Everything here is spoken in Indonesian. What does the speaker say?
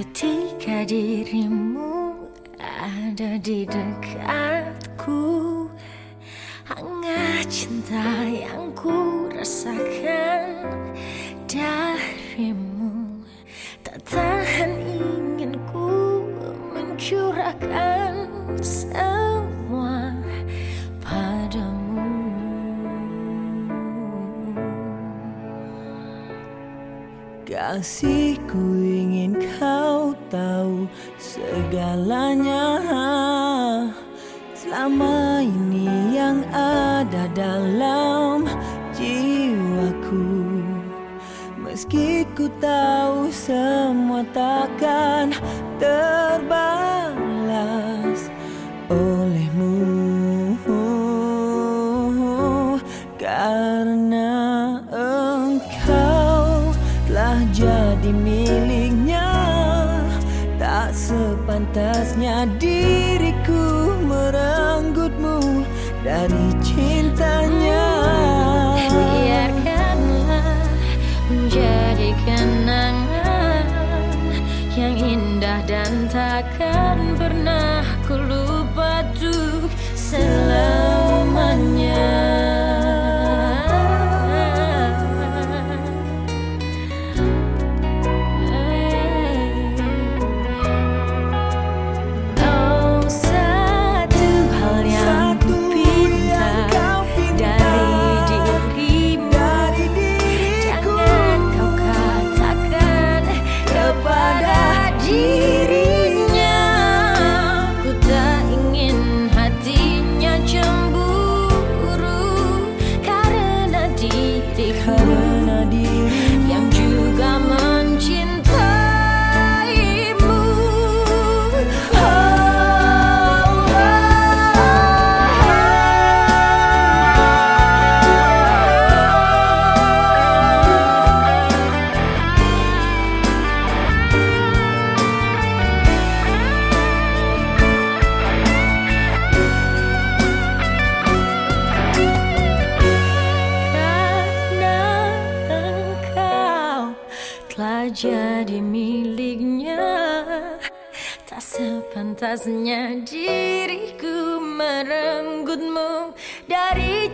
Ketika dirimu ada di dekatku Hangat cinta yang ku rasakan. Darimu Tak tahan ingin ku mencurahkan semua padamu. Kasihku ingin kau tahu segalanya. Selama ini yang ada dalam jiwaku. Meski ku tahu semua takkan terbalas olehmu. Karena engkau telah jadi miliknya Tak sepantasnya diriku merenggutmu dari cintanya. Biarkanlah menjadi kenangan yang indah dan takkan telah jadi miliknya. Tak sepantasnya diriku merenggutmu. Dari